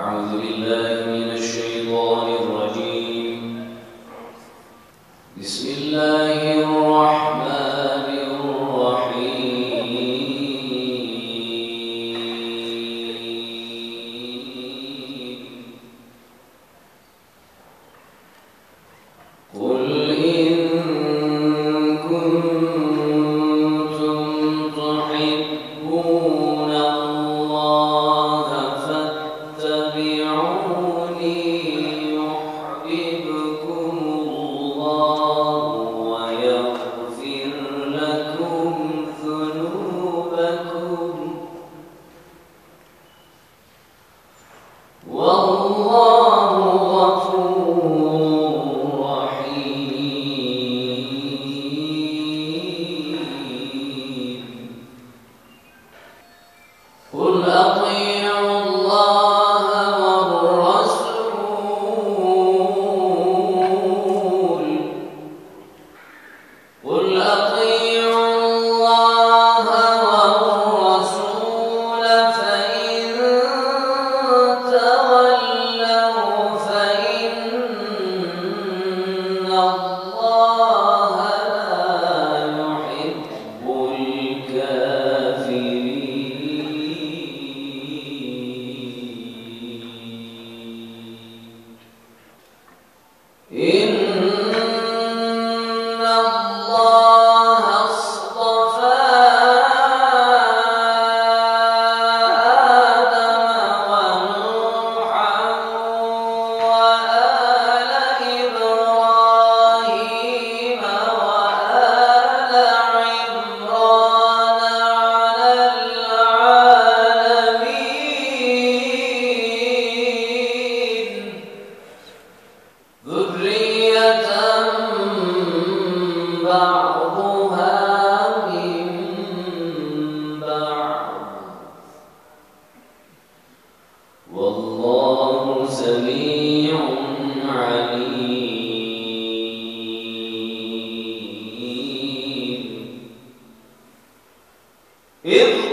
أعوذ بالله Eh. إذ